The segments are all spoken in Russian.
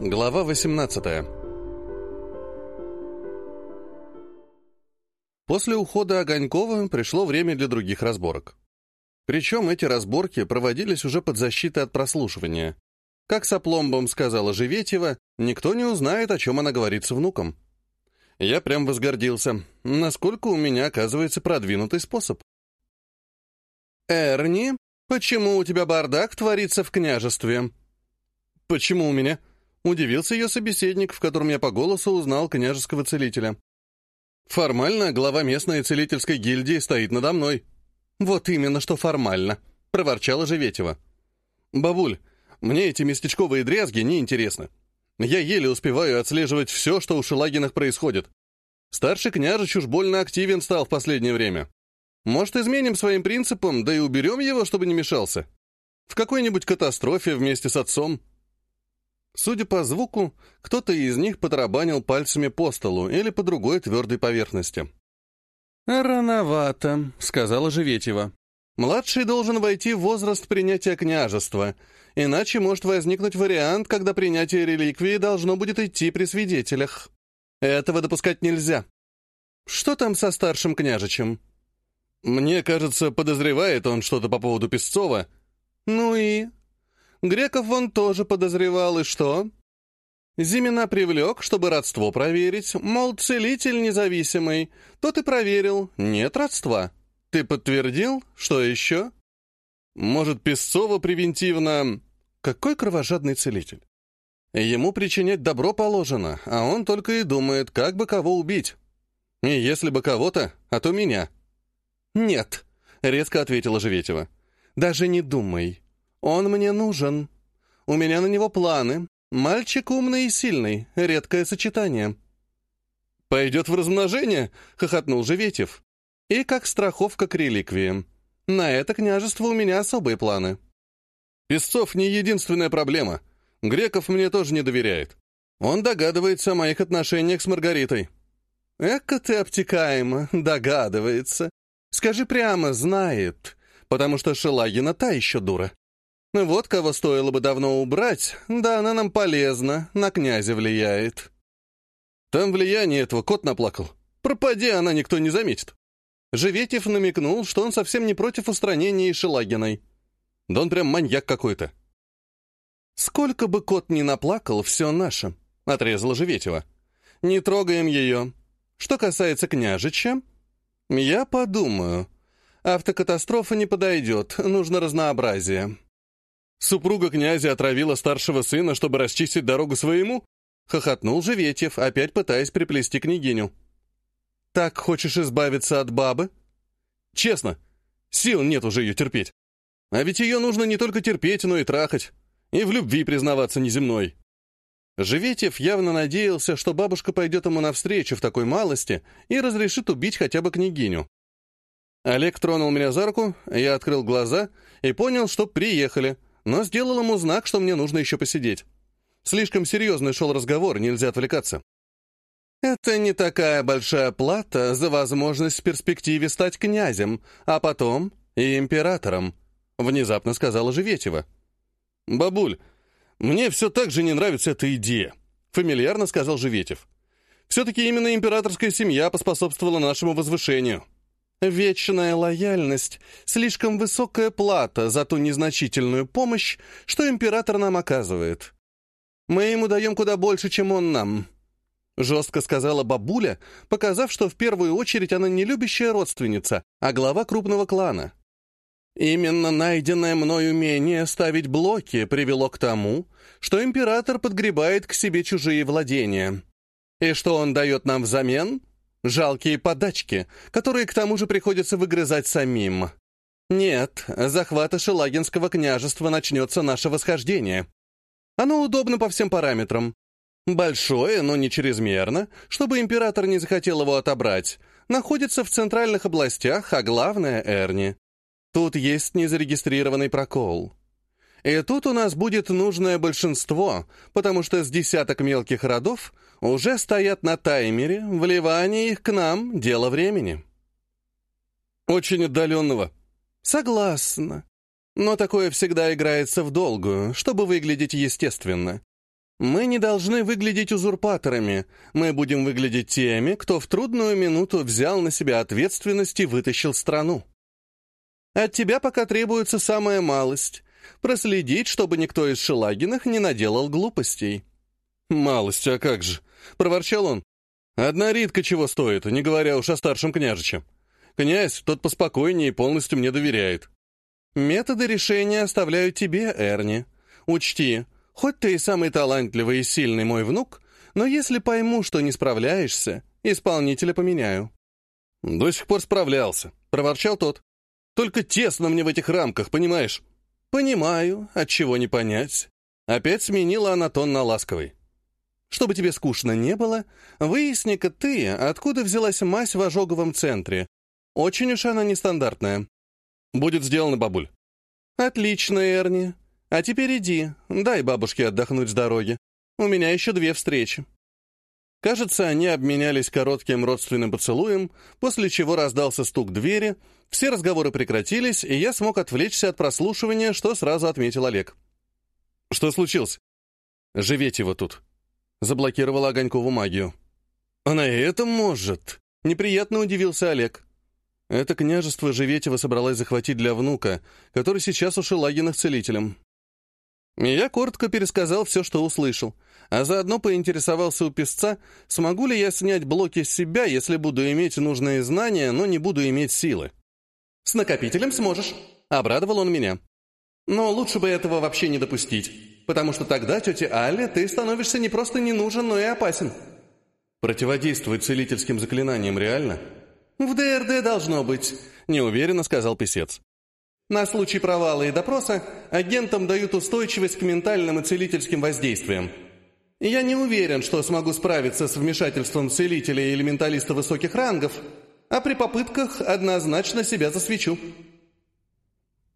Глава 18 После ухода Огонькова пришло время для других разборок. Причем эти разборки проводились уже под защитой от прослушивания. Как с опломбом сказала Живетьева, никто не узнает, о чем она говорит с внуком. Я прям возгордился, насколько у меня оказывается продвинутый способ. «Эрни, почему у тебя бардак творится в княжестве?» «Почему у меня?» — удивился ее собеседник, в котором я по голосу узнал княжеского целителя. «Формально глава местной целительской гильдии стоит надо мной». «Вот именно, что формально», — проворчала Живетева. «Бабуль, мне эти местечковые дрязги неинтересны. Я еле успеваю отслеживать все, что у Шелагинах происходит. Старший княжич уж больно активен стал в последнее время. Может, изменим своим принципам, да и уберем его, чтобы не мешался? В какой-нибудь катастрофе вместе с отцом?» Судя по звуку, кто-то из них потрабанил пальцами по столу или по другой твердой поверхности. «Рановато», — сказала Живетьева. «Младший должен войти в возраст принятия княжества, иначе может возникнуть вариант, когда принятие реликвии должно будет идти при свидетелях. Этого допускать нельзя. Что там со старшим княжичем?» «Мне кажется, подозревает он что-то по поводу Песцова». «Ну и?» Греков он тоже подозревал, и что? Зимина привлек, чтобы родство проверить, мол, целитель независимый. Тот и проверил, нет родства. Ты подтвердил? Что еще? Может, Песцова превентивно... Какой кровожадный целитель? Ему причинять добро положено, а он только и думает, как бы кого убить. И если бы кого-то, а то меня. «Нет», — резко ответила Живетева. «Даже не думай. Он мне нужен. У меня на него планы. Мальчик умный и сильный. Редкое сочетание». «Пойдет в размножение?» — хохотнул Живетев. «И как страховка к реликвии. На это княжество у меня особые планы». «Песцов не единственная проблема. Греков мне тоже не доверяет. Он догадывается о моих отношениях с Маргаритой». «Эка ты обтекаемо, догадывается. Скажи прямо, знает, потому что Шелагина та еще дура. Вот кого стоило бы давно убрать, да она нам полезна, на князя влияет. Там влияние этого кот наплакал. Пропади она, никто не заметит. Живетев намекнул, что он совсем не против устранения Шелагиной. Да он прям маньяк какой-то. «Сколько бы кот ни наплакал, все наше», — отрезала Живетева. «Не трогаем ее. Что касается княжича, я подумаю. Автокатастрофа не подойдет, нужно разнообразие». Супруга князя отравила старшего сына, чтобы расчистить дорогу своему? Хохотнул Живетьев, опять пытаясь приплести княгиню. «Так хочешь избавиться от бабы?» «Честно, сил нет уже ее терпеть. А ведь ее нужно не только терпеть, но и трахать. И в любви признаваться неземной». Живетьев явно надеялся, что бабушка пойдет ему навстречу в такой малости и разрешит убить хотя бы княгиню. Олег тронул меня за руку, я открыл глаза и понял, что приехали — но сделал ему знак, что мне нужно еще посидеть. Слишком серьезный шел разговор, нельзя отвлекаться. «Это не такая большая плата за возможность в перспективе стать князем, а потом и императором», — внезапно сказала Живетева. «Бабуль, мне все так же не нравится эта идея», — фамильярно сказал Живетев. «Все-таки именно императорская семья поспособствовала нашему возвышению». Вечная лояльность — слишком высокая плата за ту незначительную помощь, что император нам оказывает. Мы ему даем куда больше, чем он нам. Жестко сказала бабуля, показав, что в первую очередь она не любящая родственница, а глава крупного клана. Именно найденное мной умение ставить блоки привело к тому, что император подгребает к себе чужие владения. И что он дает нам взамен? Жалкие подачки, которые к тому же приходится выгрызать самим. Нет, захвата Шелагинского княжества начнется наше восхождение. Оно удобно по всем параметрам. Большое, но не чрезмерно, чтобы император не захотел его отобрать. Находится в центральных областях, а главное — Эрни. Тут есть незарегистрированный прокол. И тут у нас будет нужное большинство, потому что с десяток мелких родов уже стоят на таймере, вливание их к нам — дело времени. Очень отдаленного. Согласна. Но такое всегда играется в долгую, чтобы выглядеть естественно. Мы не должны выглядеть узурпаторами. Мы будем выглядеть теми, кто в трудную минуту взял на себя ответственность и вытащил страну. От тебя пока требуется самая малость — проследить, чтобы никто из Шелагиных не наделал глупостей». «Малость, а как же?» — проворчал он. «Одна Ритка чего стоит, не говоря уж о старшем княжиче. Князь, тот поспокойнее и полностью мне доверяет». «Методы решения оставляю тебе, Эрни. Учти, хоть ты и самый талантливый и сильный мой внук, но если пойму, что не справляешься, исполнителя поменяю». «До сих пор справлялся», — проворчал тот. «Только тесно мне в этих рамках, понимаешь?» «Понимаю, от чего не понять». Опять сменила она тон на ласковый. «Чтобы тебе скучно не было, выясни-ка ты, откуда взялась мазь в ожоговом центре. Очень уж она нестандартная». «Будет сделано, бабуль». «Отлично, Эрни. А теперь иди, дай бабушке отдохнуть с дороги. У меня еще две встречи». Кажется, они обменялись коротким родственным поцелуем, после чего раздался стук двери, все разговоры прекратились, и я смог отвлечься от прослушивания, что сразу отметил Олег. «Что случилось?» «Живеть его тут». Заблокировал Огонькову магию. «Она и это может!» Неприятно удивился Олег. Это княжество Живетева собралась захватить для внука, который сейчас у Шелагиных целителем. Я коротко пересказал все, что услышал, а заодно поинтересовался у писца, смогу ли я снять блоки с себя, если буду иметь нужные знания, но не буду иметь силы. «С накопителем сможешь», — обрадовал он меня. «Но лучше бы этого вообще не допустить, потому что тогда, тете Алле, ты становишься не просто не нужен, но и опасен». «Противодействовать целительским заклинаниям реально?» «В ДРД должно быть», — неуверенно сказал писец. На случай провала и допроса агентам дают устойчивость к ментальным и целительским воздействиям. Я не уверен, что смогу справиться с вмешательством целителя или менталиста высоких рангов, а при попытках однозначно себя засвечу.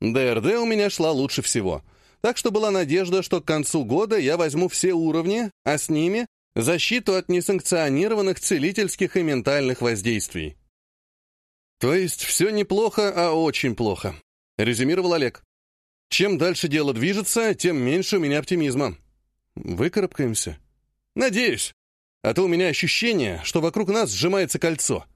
ДРД у меня шла лучше всего, так что была надежда, что к концу года я возьму все уровни, а с ними защиту от несанкционированных целительских и ментальных воздействий. То есть все неплохо, а очень плохо резюмировал Олег. Чем дальше дело движется, тем меньше у меня оптимизма. Выкарабкаемся. Надеюсь. А то у меня ощущение, что вокруг нас сжимается кольцо.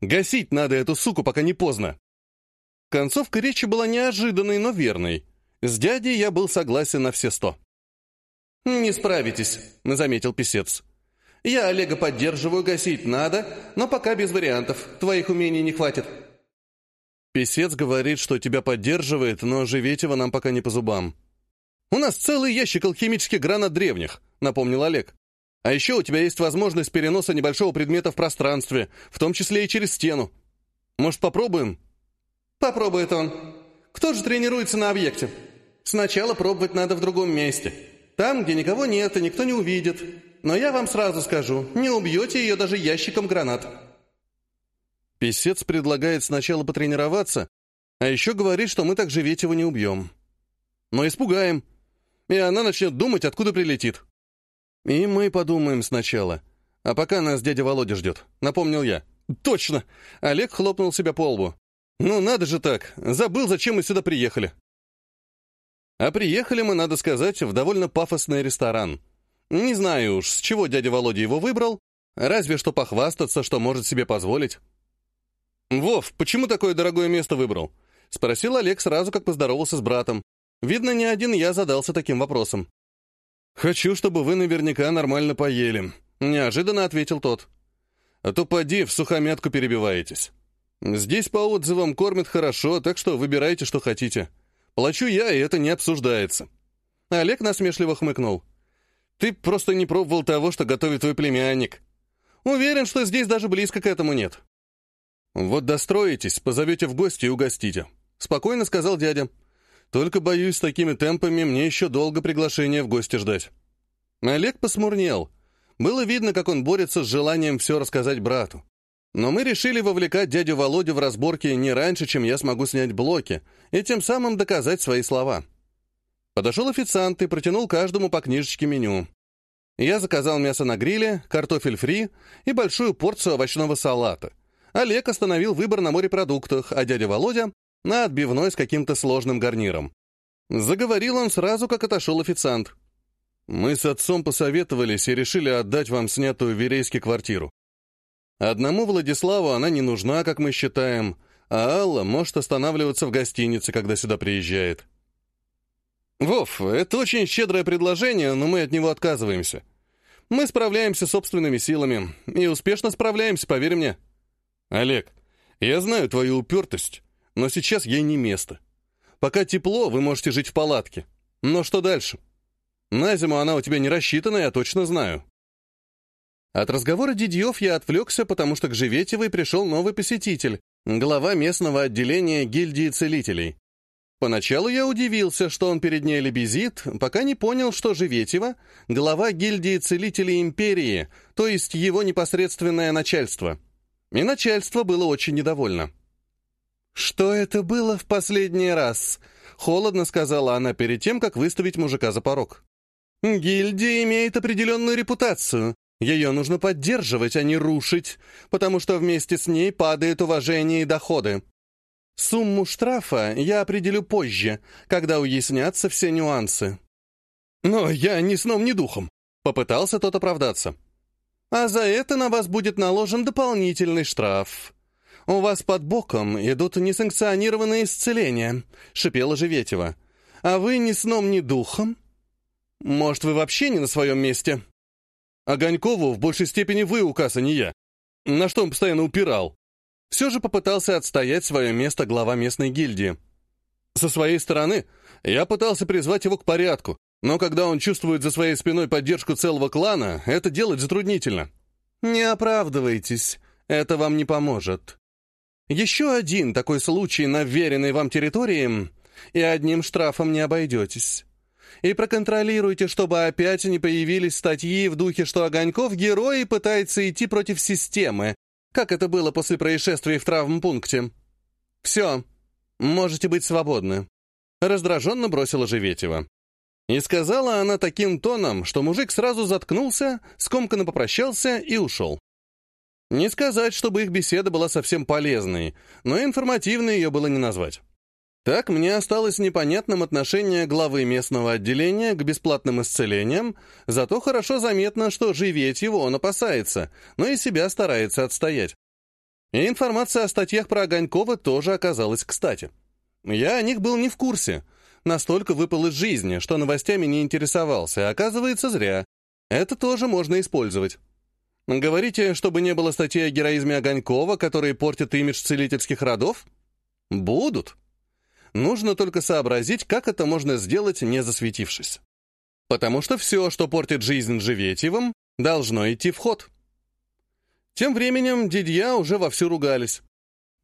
Гасить надо эту суку, пока не поздно. Концовка речи была неожиданной, но верной. С дядей я был согласен на все сто. «Не справитесь», — заметил писец. «Я Олега поддерживаю, гасить надо, но пока без вариантов. Твоих умений не хватит». Песец говорит, что тебя поддерживает, но живеть его нам пока не по зубам. У нас целый ящик алхимических гранат древних, напомнил Олег. А еще у тебя есть возможность переноса небольшого предмета в пространстве, в том числе и через стену. Может, попробуем? Попробует он. Кто же тренируется на объекте? Сначала пробовать надо в другом месте. Там, где никого нет и никто не увидит. Но я вам сразу скажу, не убьете ее даже ящиком гранат. Песец предлагает сначала потренироваться, а еще говорит, что мы так живеть его не убьем. Но испугаем, и она начнет думать, откуда прилетит. И мы подумаем сначала. А пока нас дядя Володя ждет, напомнил я. Точно! Олег хлопнул себя по лбу. Ну, надо же так, забыл, зачем мы сюда приехали. А приехали мы, надо сказать, в довольно пафосный ресторан. Не знаю уж, с чего дядя Володя его выбрал, разве что похвастаться, что может себе позволить. «Вов, почему такое дорогое место выбрал?» — спросил Олег сразу, как поздоровался с братом. Видно, не один я задался таким вопросом. «Хочу, чтобы вы наверняка нормально поели», — неожиданно ответил тот. «А то поди, в сухомятку перебиваетесь. Здесь по отзывам кормят хорошо, так что выбирайте, что хотите. Плачу я, и это не обсуждается». Олег насмешливо хмыкнул. «Ты просто не пробовал того, что готовит твой племянник. Уверен, что здесь даже близко к этому нет. «Вот достроитесь, позовете в гости и угостите», — спокойно сказал дядя. «Только, боюсь, с такими темпами мне еще долго приглашение в гости ждать». Олег посмурнел. Было видно, как он борется с желанием все рассказать брату. Но мы решили вовлекать дядю Володю в разборки не раньше, чем я смогу снять блоки, и тем самым доказать свои слова. Подошел официант и протянул каждому по книжечке меню. Я заказал мясо на гриле, картофель фри и большую порцию овощного салата — Олег остановил выбор на морепродуктах, а дядя Володя — на отбивной с каким-то сложным гарниром. Заговорил он сразу, как отошел официант. Мы с отцом посоветовались и решили отдать вам снятую в Верейске квартиру. Одному Владиславу она не нужна, как мы считаем, а Алла может останавливаться в гостинице, когда сюда приезжает. Вов, это очень щедрое предложение, но мы от него отказываемся. Мы справляемся собственными силами. И успешно справляемся, поверь мне. Олег, я знаю твою упертость, но сейчас ей не место. Пока тепло, вы можете жить в палатке. Но что дальше? На зиму она у тебя не рассчитана, я точно знаю. От разговора Дидьев я отвлекся, потому что к Живетевой пришел новый посетитель, глава местного отделения гильдии целителей. Поначалу я удивился, что он перед ней лебезит, пока не понял, что Живетева — глава гильдии целителей империи, то есть его непосредственное начальство. И начальство было очень недовольно. «Что это было в последний раз?» — холодно сказала она перед тем, как выставить мужика за порог. «Гильдия имеет определенную репутацию. Ее нужно поддерживать, а не рушить, потому что вместе с ней падает уважение и доходы. Сумму штрафа я определю позже, когда уяснятся все нюансы. Но я ни сном, ни духом. Попытался тот оправдаться. А за это на вас будет наложен дополнительный штраф. У вас под боком идут несанкционированные исцеления, шипела Живетева. А вы ни сном, ни духом? Может, вы вообще не на своем месте? Огонькову в большей степени вы указ, а не я. На что он постоянно упирал? все же попытался отстоять свое место глава местной гильдии. Со своей стороны, я пытался призвать его к порядку, но когда он чувствует за своей спиной поддержку целого клана, это делать затруднительно. Не оправдывайтесь, это вам не поможет. Еще один такой случай на вверенной вам территории, и одним штрафом не обойдетесь. И проконтролируйте, чтобы опять не появились статьи в духе, что Огоньков герой и пытается идти против системы, как это было после происшествия в травмпункте. «Все, можете быть свободны», — раздраженно бросила Живетева. И сказала она таким тоном, что мужик сразу заткнулся, скомканно попрощался и ушел. Не сказать, чтобы их беседа была совсем полезной, но информативной ее было не назвать. Так мне осталось непонятным отношение главы местного отделения к бесплатным исцелениям, зато хорошо заметно, что живеть его он опасается, но и себя старается отстоять. И информация о статьях про Огонькова тоже оказалась кстати. Я о них был не в курсе, настолько выпал из жизни, что новостями не интересовался, оказывается, зря. Это тоже можно использовать. Говорите, чтобы не было статей о героизме Огонькова, которые портят имидж целительских родов? Будут. Нужно только сообразить, как это можно сделать, не засветившись. Потому что все, что портит жизнь Живетьевым, должно идти в ход. Тем временем дядья уже вовсю ругались.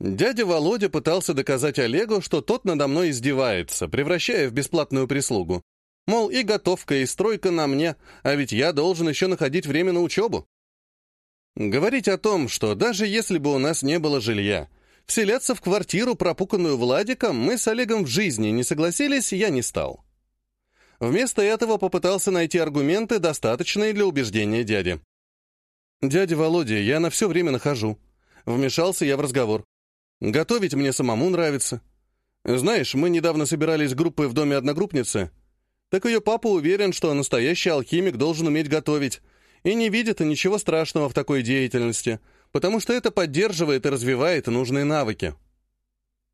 Дядя Володя пытался доказать Олегу, что тот надо мной издевается, превращая в бесплатную прислугу. Мол, и готовка, и стройка на мне, а ведь я должен еще находить время на учебу. Говорить о том, что даже если бы у нас не было жилья, Вселяться в квартиру, пропуканную Владиком, мы с Олегом в жизни не согласились, я не стал. Вместо этого попытался найти аргументы, достаточные для убеждения дяди. «Дядя Володя, я на все время нахожу». Вмешался я в разговор. «Готовить мне самому нравится. Знаешь, мы недавно собирались группой в доме одногруппницы. Так ее папа уверен, что настоящий алхимик должен уметь готовить, и не видит ничего страшного в такой деятельности потому что это поддерживает и развивает нужные навыки.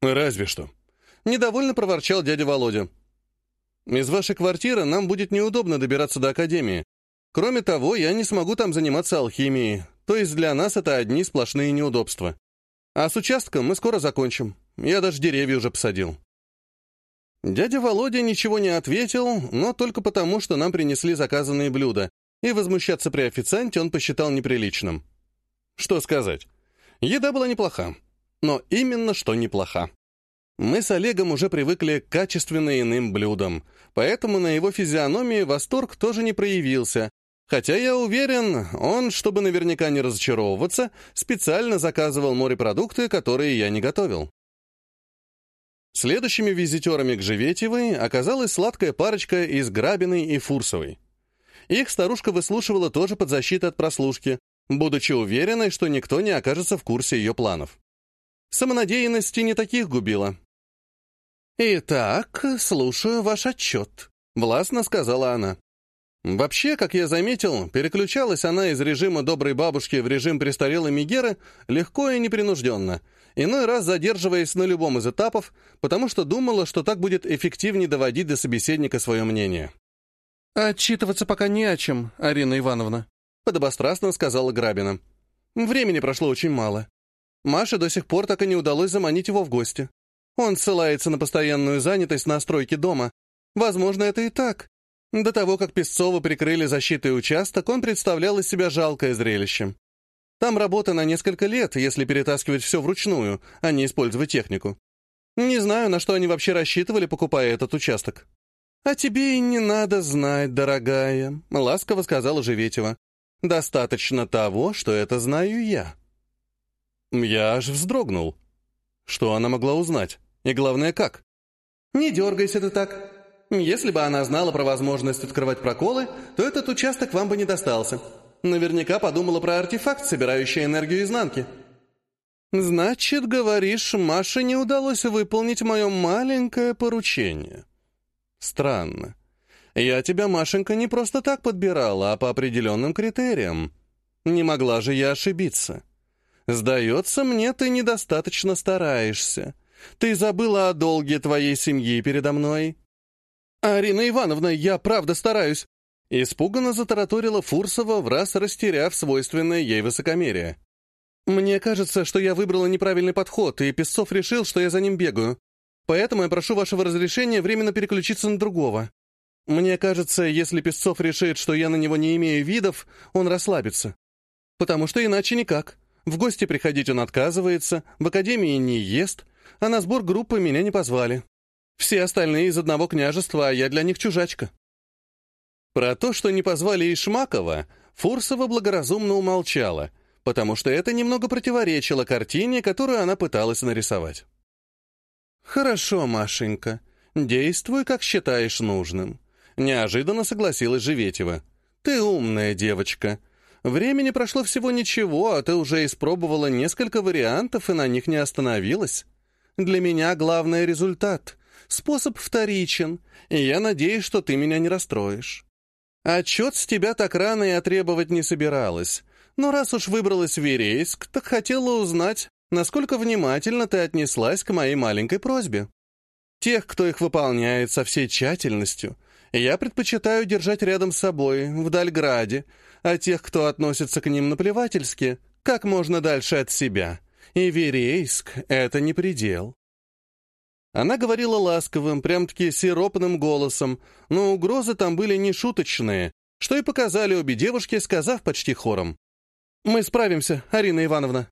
«Разве что», — недовольно проворчал дядя Володя. «Из вашей квартиры нам будет неудобно добираться до академии. Кроме того, я не смогу там заниматься алхимией, то есть для нас это одни сплошные неудобства. А с участком мы скоро закончим. Я даже деревья уже посадил». Дядя Володя ничего не ответил, но только потому, что нам принесли заказанные блюда, и возмущаться при официанте он посчитал неприличным. Что сказать? Еда была неплоха. Но именно что неплоха. Мы с Олегом уже привыкли к качественно иным блюдам, поэтому на его физиономии восторг тоже не проявился, хотя я уверен, он, чтобы наверняка не разочаровываться, специально заказывал морепродукты, которые я не готовил. Следующими визитерами к Живетевой оказалась сладкая парочка из Грабиной и Фурсовой. Их старушка выслушивала тоже под защитой от прослушки, будучи уверенной, что никто не окажется в курсе ее планов. Самонадеянности не таких губила. «Итак, слушаю ваш отчет», — властно сказала она. Вообще, как я заметил, переключалась она из режима доброй бабушки в режим престарелой Мегеры легко и непринужденно, иной раз задерживаясь на любом из этапов, потому что думала, что так будет эффективнее доводить до собеседника свое мнение. «Отчитываться пока не о чем, Арина Ивановна», — подобострастно сказала Грабина. «Времени прошло очень мало. Маше до сих пор так и не удалось заманить его в гости. Он ссылается на постоянную занятость на стройке дома. Возможно, это и так, до того, как Песцова прикрыли защитой участок, он представлял из себя жалкое зрелище. Там работа на несколько лет, если перетаскивать все вручную, а не использовать технику. Не знаю, на что они вообще рассчитывали, покупая этот участок. «А тебе и не надо знать, дорогая», — ласково сказала Живетева. «Достаточно того, что это знаю я». Я аж вздрогнул. Что она могла узнать? И главное, как? «Не дергайся ты так», если бы она знала про возможность открывать проколы, то этот участок вам бы не достался. Наверняка подумала про артефакт, собирающий энергию изнанки. «Значит, говоришь, Маше не удалось выполнить мое маленькое поручение?» «Странно. Я тебя, Машенька, не просто так подбирала, а по определенным критериям. Не могла же я ошибиться. Сдается мне, ты недостаточно стараешься. Ты забыла о долге твоей семьи передо мной». «Арина Ивановна, я правда стараюсь!» Испуганно затараторила Фурсова, в раз растеряв свойственное ей высокомерие. «Мне кажется, что я выбрала неправильный подход, и Песцов решил, что я за ним бегаю. Поэтому я прошу вашего разрешения временно переключиться на другого. Мне кажется, если Песцов решит, что я на него не имею видов, он расслабится. Потому что иначе никак. В гости приходить он отказывается, в академии не ест, а на сбор группы меня не позвали. Все остальные из одного княжества, а я для них чужачка». Про то, что не позвали Ишмакова, Фурсова благоразумно умолчала, потому что это немного противоречило картине, которую она пыталась нарисовать. «Хорошо, Машенька, действуй, как считаешь нужным», — неожиданно согласилась Живетева. «Ты умная девочка. Времени прошло всего ничего, а ты уже испробовала несколько вариантов и на них не остановилась. Для меня главный результат — Способ вторичен, и я надеюсь, что ты меня не расстроишь. Отчет с тебя так рано и требовать не собиралась, но раз уж выбралась в Верейск, так хотела узнать, насколько внимательно ты отнеслась к моей маленькой просьбе. Тех, кто их выполняет со всей тщательностью, я предпочитаю держать рядом с собой, в Дальграде, а тех, кто относится к ним наплевательски, как можно дальше от себя. И Верейск — это не предел. Она говорила ласковым, прям-таки сиропным голосом, но угрозы там были не шуточные, что и показали обе девушки, сказав почти хором. «Мы справимся, Арина Ивановна».